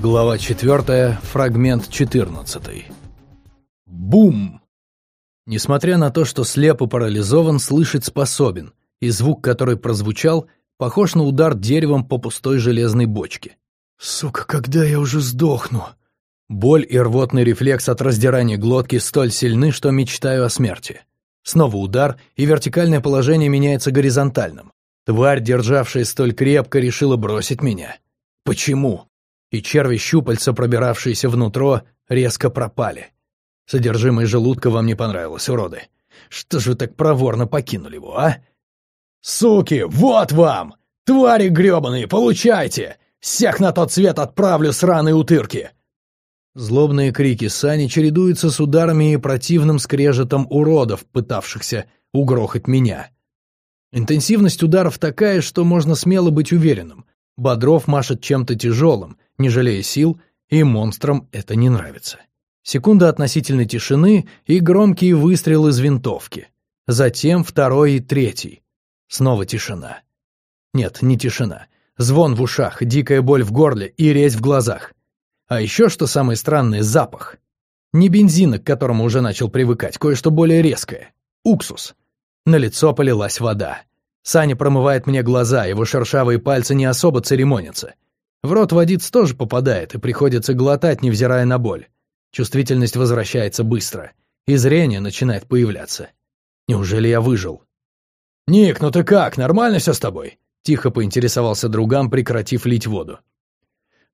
Глава 4, фрагмент 14. Бум! Несмотря на то, что слеп и парализован, слышать способен, и звук, который прозвучал, похож на удар деревом по пустой железной бочке. «Сука, когда я уже сдохну?» Боль и рвотный рефлекс от раздирания глотки столь сильны, что мечтаю о смерти. Снова удар, и вертикальное положение меняется горизонтальным. Тварь, державшая столь крепко, решила бросить меня. Почему? И черви-щупальца, пробиравшиеся внутрь, резко пропали. Содержимое желудка вам не понравилось, уроды. Что же вы так проворно покинули его, а? «Суки, вот вам! Твари гребаные, получайте! Всех на тот свет отправлю, сраные утырки!» Злобные крики Сани чередуются с ударами и противным скрежетом уродов, пытавшихся угрохать меня. Интенсивность ударов такая, что можно смело быть уверенным. Бодров машет чем-то тяжелым, не жалея сил, и монстрам это не нравится. Секунда относительной тишины и громкие выстрелы из винтовки. Затем второй и третий. Снова тишина. Нет, не тишина. Звон в ушах, дикая боль в горле и резь в глазах. А еще, что самое странное, запах. Не бензина, к которому уже начал привыкать, кое-что более резкое. Уксус. На лицо полилась вода. Саня промывает мне глаза, его шершавые пальцы не особо церемонятся. В рот водиц тоже попадает, и приходится глотать, невзирая на боль. Чувствительность возвращается быстро, и зрение начинает появляться. Неужели я выжил? «Ник, ну ты как, нормально все с тобой?» Тихо поинтересовался другам, прекратив лить воду.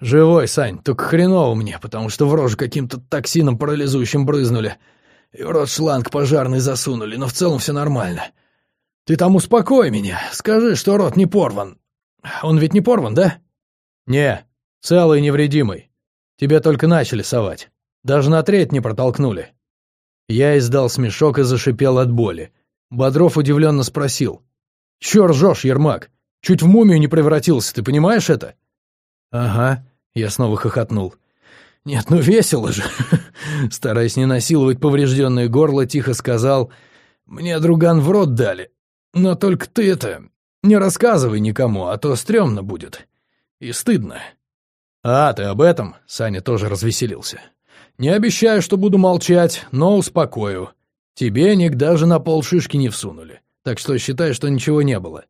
«Живой, Сань, только хреново мне, потому что в рожу каким-то токсином парализующим брызнули, и в рот шланг пожарный засунули, но в целом все нормально. Ты там успокой меня, скажи, что рот не порван. Он ведь не порван, да?» «Не, целый невредимый. Тебя только начали совать. Даже на треть не протолкнули». Я издал смешок и зашипел от боли. Бодров удивленно спросил. «Чё ржёшь, Ермак? Чуть в мумию не превратился, ты понимаешь это?» «Ага», — я снова хохотнул. «Нет, ну весело же!» Стараясь не насиловать поврежденное горло, тихо сказал. «Мне друган в рот дали. Но только ты это... Не рассказывай никому, а то стрёмно будет. И стыдно. А, ты об этом? Саня тоже развеселился. Не обещаю, что буду молчать, но успокою. Тебе ник даже на пол шишки не всунули. Так что считай, что ничего не было.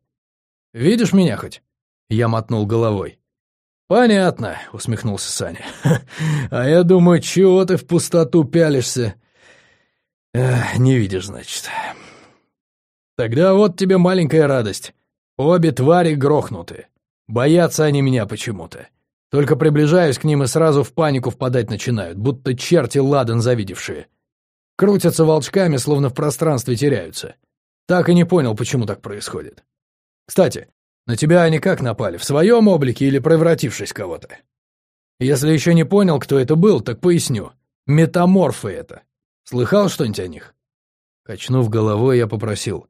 Видишь меня хоть? Я мотнул головой. «Понятно», — усмехнулся Саня. «А я думаю, чего ты в пустоту пялишься?» «Не видишь, значит». «Тогда вот тебе маленькая радость. Обе твари грохнуты. Боятся они меня почему-то. Только приближаюсь к ним и сразу в панику впадать начинают, будто черти ладан завидевшие. Крутятся волчками, словно в пространстве теряются. Так и не понял, почему так происходит. Кстати, на тебя они как напали, в своем облике или превратившись кого-то? Если еще не понял, кто это был, так поясню. Метаморфы это. Слыхал что-нибудь о них? Качнув головой, я попросил.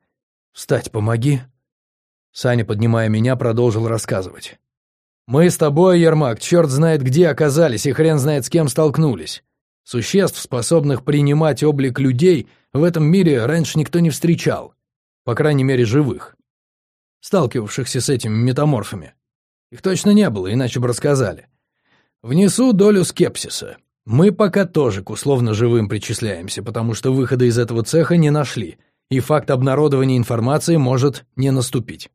«Встать помоги». Саня, поднимая меня, продолжил рассказывать. «Мы с тобой, Ермак, черт знает где оказались и хрен знает с кем столкнулись. Существ, способных принимать облик людей, в этом мире раньше никто не встречал. По крайней мере, живых. Сталкивавшихся с этими метаморфами. Их точно не было, иначе бы рассказали. Внесу долю скепсиса. Мы пока тоже к условно живым причисляемся, потому что выхода из этого цеха не нашли, и факт обнародования информации может не наступить.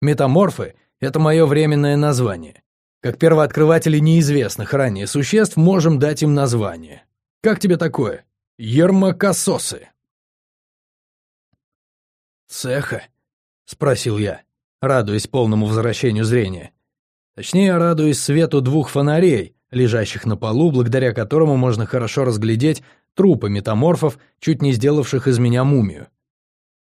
Метаморфы — это мое временное название. Как первооткрыватели неизвестных ранее существ можем дать им название. Как тебе такое? Ермакососы. «Цеха?» — спросил я, радуясь полному возвращению зрения. Точнее, радуясь свету двух фонарей, лежащих на полу, благодаря которому можно хорошо разглядеть трупы метаморфов, чуть не сделавших из меня мумию.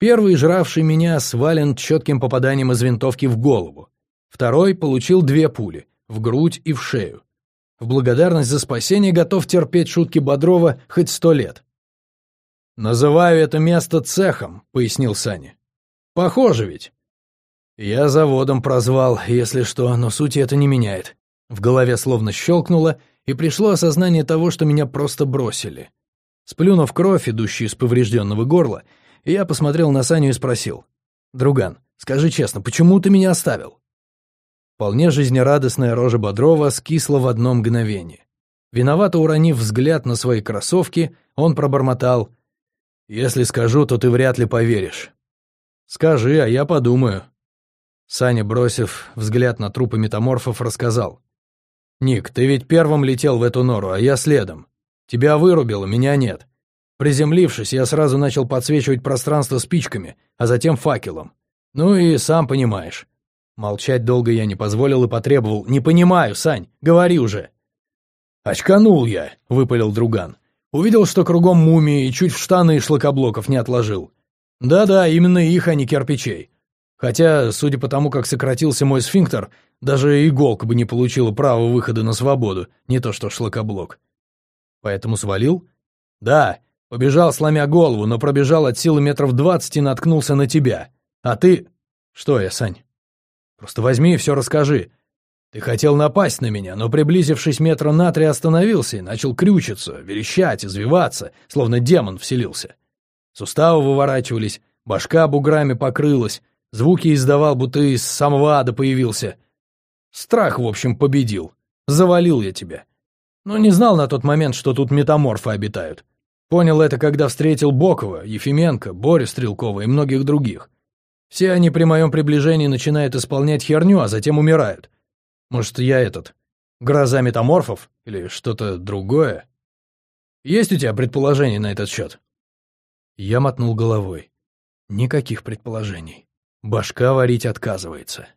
Первый, жравший меня, свален четким попаданием из винтовки в голову. Второй получил две пули — в грудь и в шею. В благодарность за спасение готов терпеть шутки Бодрова хоть сто лет. «Называю это место цехом», — пояснил Саня. «Похоже ведь». Я заводом прозвал, если что, но сути это не меняет. В голове словно щелкнуло, и пришло осознание того, что меня просто бросили. Сплюнув кровь, идущую из поврежденного горла, я посмотрел на Саню и спросил. «Друган, скажи честно, почему ты меня оставил?» Вполне жизнерадостная рожа Бодрова скисла в одно мгновение. Виновато уронив взгляд на свои кроссовки, он пробормотал. «Если скажу, то ты вряд ли поверишь». «Скажи, а я подумаю». Саня, бросив взгляд на трупы метаморфов, рассказал. «Ник, ты ведь первым летел в эту нору, а я следом. Тебя вырубило, меня нет. Приземлившись, я сразу начал подсвечивать пространство спичками, а затем факелом. Ну и сам понимаешь. Молчать долго я не позволил и потребовал. «Не понимаю, Сань, говори уже!» «Очканул я», — выпалил друган. Увидел, что кругом мумии, и чуть в штаны шлакоблоков не отложил. Да-да, именно их, а не кирпичей. Хотя, судя по тому, как сократился мой сфинктер, даже иголка бы не получила права выхода на свободу, не то что шлакоблок. Поэтому свалил? Да, побежал, сломя голову, но пробежал от силы метров двадцать и наткнулся на тебя. А ты... Что я, Сань? Просто возьми и все расскажи. Ты хотел напасть на меня, но, приблизившись метра на три, остановился и начал крючиться, верещать, извиваться, словно демон вселился. Суставы выворачивались, башка буграми покрылась, звуки издавал, будто из самого ада появился. Страх, в общем, победил. Завалил я тебя. Но не знал на тот момент, что тут метаморфы обитают. Понял это, когда встретил Бокова, Ефименко, Борю Стрелкова и многих других. Все они при моем приближении начинают исполнять херню, а затем умирают. Может, я этот, гроза метаморфов или что-то другое? Есть у тебя предположения на этот счет? Я мотнул головой. Никаких предположений. Башка варить отказывается.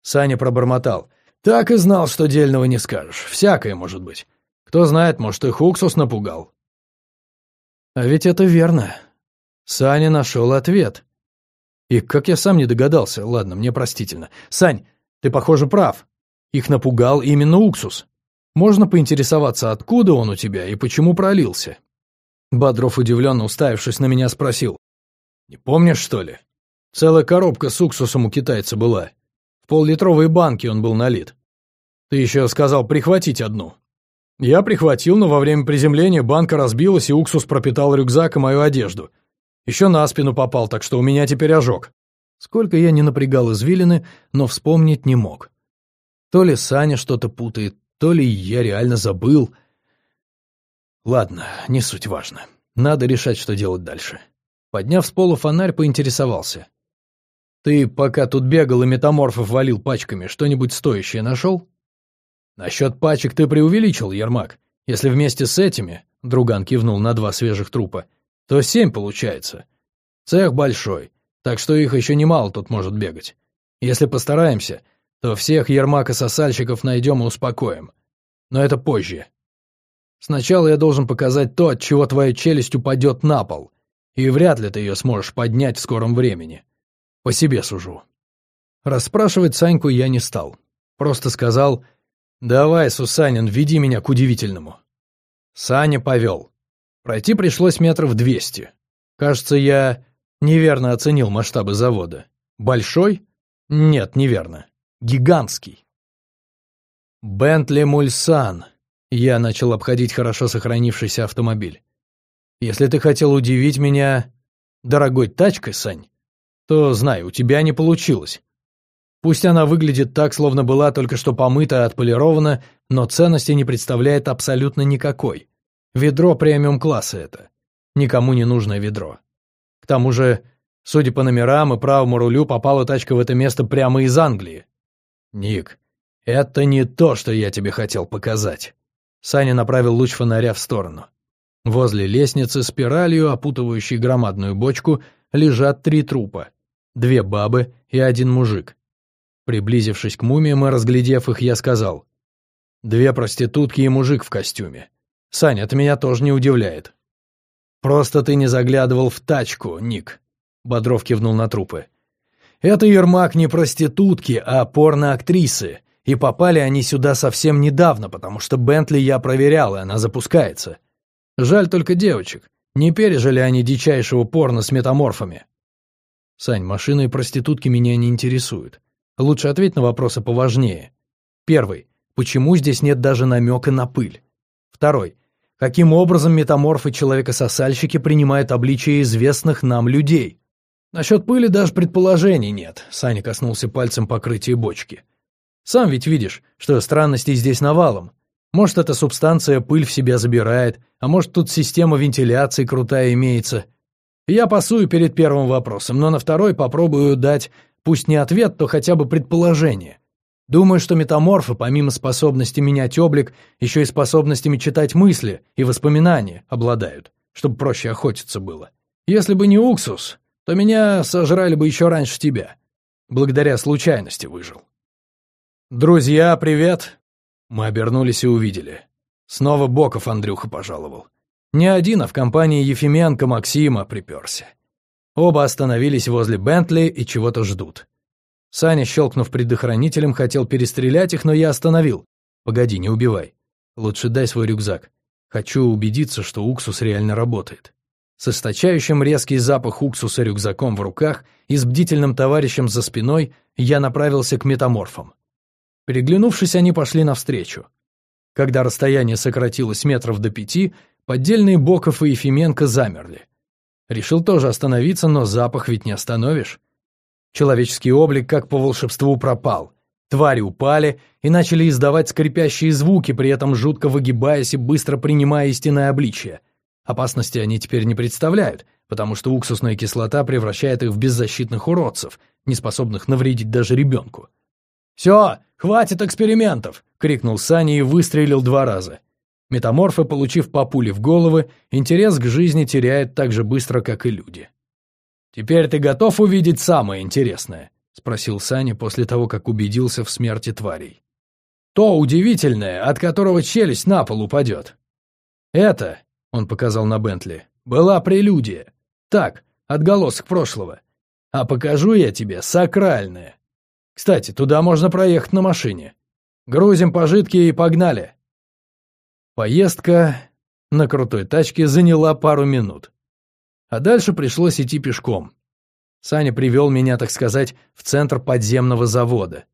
Саня пробормотал. Так и знал, что дельного не скажешь. Всякое может быть. Кто знает, может, и Хуксус напугал. А ведь это верно. Саня нашел ответ. И как я сам не догадался, ладно, мне простительно. Сань, ты, похоже, прав. Их напугал именно уксус. Можно поинтересоваться, откуда он у тебя и почему пролился?» Бодров, удивленно уставившись на меня, спросил. «Не помнишь, что ли? Целая коробка с уксусом у китайца была. В поллитровой банке он был налит. Ты еще сказал прихватить одну. Я прихватил, но во время приземления банка разбилась, и уксус пропитал рюкзак и мою одежду. Еще на спину попал, так что у меня теперь ожог. Сколько я не напрягал извилины, но вспомнить не мог. То ли Саня что-то путает, то ли я реально забыл. Ладно, не суть важно. Надо решать, что делать дальше. Подняв с пола фонарь, поинтересовался. «Ты, пока тут бегал и метаморфов валил пачками, что-нибудь стоящее нашел?» «Насчет пачек ты преувеличил, Ермак. Если вместе с этими...» — друган кивнул на два свежих трупа. «То семь получается. Цех большой, так что их еще немало тут может бегать. Если постараемся, то всех Ермака-сосальщиков найдем и успокоим. Но это позже. Сначала я должен показать то, от чего твоя челюсть упадет на пол, и вряд ли ты ее сможешь поднять в скором времени. По себе сужу. Расспрашивать Саньку я не стал. Просто сказал «Давай, Сусанин, веди меня к удивительному». Саня повел. Пройти пришлось метров двести. Кажется, я неверно оценил масштабы завода. Большой? Нет, неверно. Гигантский. Бентли Мульсан. Я начал обходить хорошо сохранившийся автомобиль. Если ты хотел удивить меня дорогой тачкой, Сань, то, знай, у тебя не получилось. Пусть она выглядит так, словно была только что помыта и отполирована, но ценности не представляет абсолютно никакой. Ведро премиум-класса это. Никому не нужное ведро. К тому же, судя по номерам и правому рулю, попала тачка в это место прямо из Англии. «Ник, это не то, что я тебе хотел показать». Саня направил луч фонаря в сторону. Возле лестницы спиралью, опутывающей громадную бочку, лежат три трупа. Две бабы и один мужик. Приблизившись к мумиям и разглядев их, я сказал. «Две проститутки и мужик в костюме. Саня, это меня тоже не удивляет». «Просто ты не заглядывал в тачку, Ник», — Бодров кивнул на трупы. Это Ермак не проститутки, а порноактрисы. И попали они сюда совсем недавно, потому что Бентли я проверял, и она запускается. Жаль только девочек. Не пережили они дичайшего порно с метаморфами. Сань, машины и проститутки меня не интересуют. Лучше ответь на вопросы поважнее. Первый. Почему здесь нет даже намека на пыль? Второй. Каким образом метаморфы человека-сосальщики принимают обличие известных нам людей? Насчет пыли даже предположений нет. Саня коснулся пальцем покрытия бочки. Сам ведь видишь, что странностей здесь навалом. Может, эта субстанция пыль в себя забирает, а может, тут система вентиляции крутая имеется. Я пасую перед первым вопросом, но на второй попробую дать, пусть не ответ, то хотя бы предположение. Думаю, что метаморфы, помимо способности менять облик, еще и способностями читать мысли и воспоминания обладают, чтобы проще охотиться было. Если бы не уксус, то меня сожрали бы еще раньше тебя. Благодаря случайности выжил. «Друзья, привет!» Мы обернулись и увидели. Снова Боков Андрюха пожаловал. Не один, а в компании Ефименко Максима приперся. Оба остановились возле Бентли и чего-то ждут. Саня, щелкнув предохранителем, хотел перестрелять их, но я остановил. «Погоди, не убивай. Лучше дай свой рюкзак. Хочу убедиться, что уксус реально работает». С источающим резкий запах уксуса рюкзаком в руках и с бдительным товарищем за спиной я направился к метаморфам. Переглянувшись, они пошли навстречу. Когда расстояние сократилось метров до пяти, поддельные Боков и Ефименко замерли. Решил тоже остановиться, но запах ведь не остановишь. Человеческий облик как по волшебству пропал. Твари упали и начали издавать скрипящие звуки, при этом жутко выгибаясь и быстро принимая истинное обличие. Опасности они теперь не представляют, потому что уксусная кислота превращает их в беззащитных уродцев, не способных навредить даже ребенку. «Все, хватит экспериментов!» — крикнул Саня и выстрелил два раза. Метаморфы, получив по пуле в головы, интерес к жизни теряют так же быстро, как и люди. «Теперь ты готов увидеть самое интересное?» — спросил Саня после того, как убедился в смерти тварей. «То удивительное, от которого челюсть на пол упадет. Это, — он показал на Бентли, — была прелюдия. Так, отголосок прошлого. А покажу я тебе сакральное. Кстати, туда можно проехать на машине. Грузим пожитки и погнали». Поездка на крутой тачке заняла пару минут. А дальше пришлось идти пешком. Саня привел меня, так сказать, в центр подземного завода.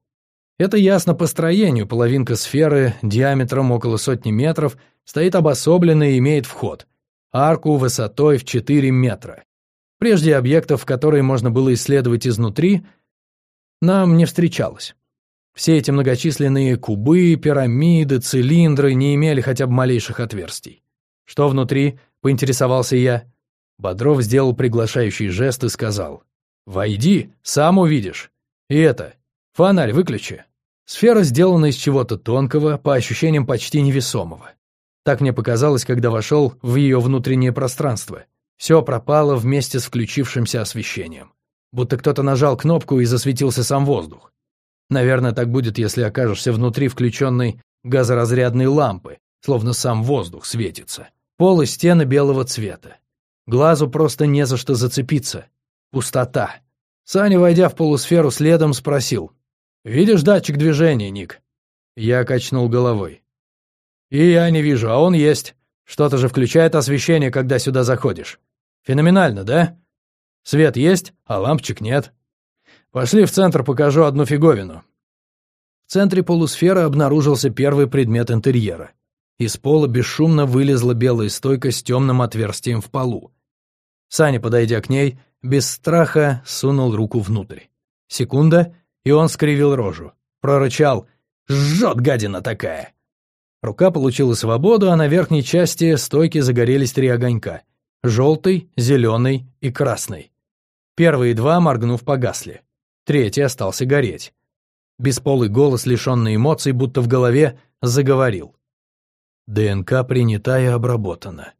Это ясно по строению, половинка сферы диаметром около сотни метров стоит обособленно и имеет вход. Арку высотой в 4 метра. Прежде объектов, которые можно было исследовать изнутри, нам не встречалось. Все эти многочисленные кубы, пирамиды, цилиндры не имели хотя бы малейших отверстий. Что внутри, поинтересовался я. Бодров сделал приглашающий жест и сказал. «Войди, сам увидишь. И это, фонарь выключи». Сфера сделана из чего-то тонкого, по ощущениям почти невесомого. Так мне показалось, когда вошел в ее внутреннее пространство. Все пропало вместе с включившимся освещением. Будто кто-то нажал кнопку и засветился сам воздух. Наверное, так будет, если окажешься внутри включенной газоразрядной лампы, словно сам воздух светится. Пол и стены белого цвета. Глазу просто не за что зацепиться. Пустота. Саня, войдя в полусферу следом, спросил. «Видишь датчик движения, Ник?» Я качнул головой. «И я не вижу, а он есть. Что-то же включает освещение, когда сюда заходишь. Феноменально, да? Свет есть, а лампочек нет. Пошли в центр, покажу одну фиговину». В центре полусферы обнаружился первый предмет интерьера. Из пола бесшумно вылезла белая стойка с темным отверстием в полу. Саня, подойдя к ней, без страха сунул руку внутрь. Секунда, и он скривил рожу. Прорычал «Жжет гадина такая!». Рука получила свободу, а на верхней части стойки загорелись три огонька — желтый, зеленый и красный. Первые два, моргнув, погасли. Третий остался гореть. Бесполый голос, лишенный эмоций, будто в голове, заговорил. ДНК принята и обработана.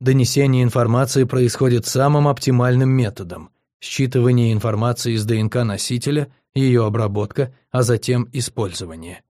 Донесение информации происходит самым оптимальным методом – считывание информации из ДНК носителя, ее обработка, а затем использование.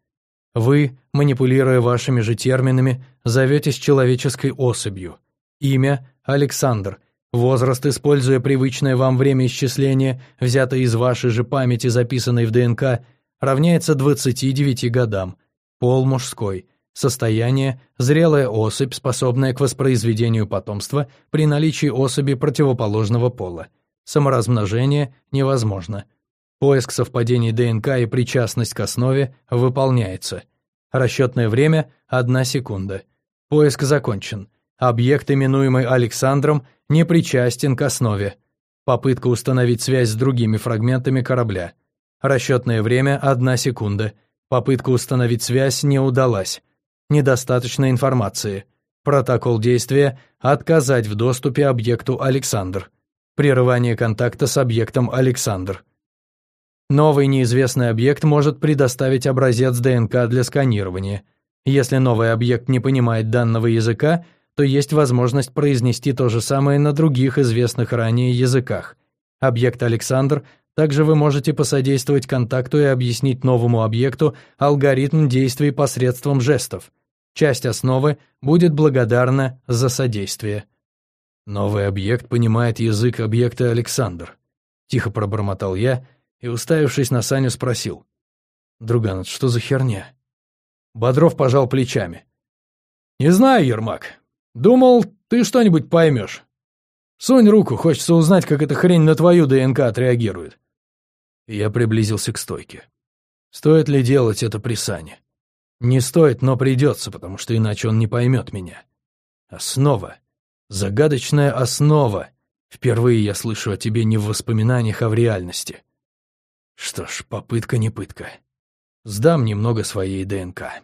Вы, манипулируя вашими же терминами, зоветесь человеческой особью. Имя – Александр, возраст, используя привычное вам время исчисления, взятое из вашей же памяти, записанной в ДНК, равняется 29 годам, пол мужской – Состояние – зрелая особь, способная к воспроизведению потомства при наличии особи противоположного пола. Саморазмножение невозможно. Поиск совпадений ДНК и причастность к основе выполняется. Расчетное время – одна секунда. Поиск закончен. Объект, именуемый Александром, не причастен к основе. Попытка установить связь с другими фрагментами корабля. Расчетное время – одна секунда. Попытка установить связь не удалась. Недостаточно информации. Протокол действия – отказать в доступе объекту Александр. Прерывание контакта с объектом Александр. Новый неизвестный объект может предоставить образец ДНК для сканирования. Если новый объект не понимает данного языка, то есть возможность произнести то же самое на других известных ранее языках. Объект Александр также вы можете посодействовать контакту и объяснить новому объекту алгоритм действий посредством жестов. Часть основы будет благодарна за содействие. Новый объект понимает язык объекта Александр. Тихо пробормотал я и, уставившись на Саню, спросил. «Друган, что за херня?» Бодров пожал плечами. «Не знаю, Ермак. Думал, ты что-нибудь поймешь. Сунь руку, хочется узнать, как эта хрень на твою ДНК отреагирует». Я приблизился к стойке. Стоит ли делать это при Сане? Не стоит, но придется, потому что иначе он не поймет меня. Основа. Загадочная основа. Впервые я слышу о тебе не в воспоминаниях, а в реальности. Что ж, попытка не пытка. Сдам немного своей ДНК.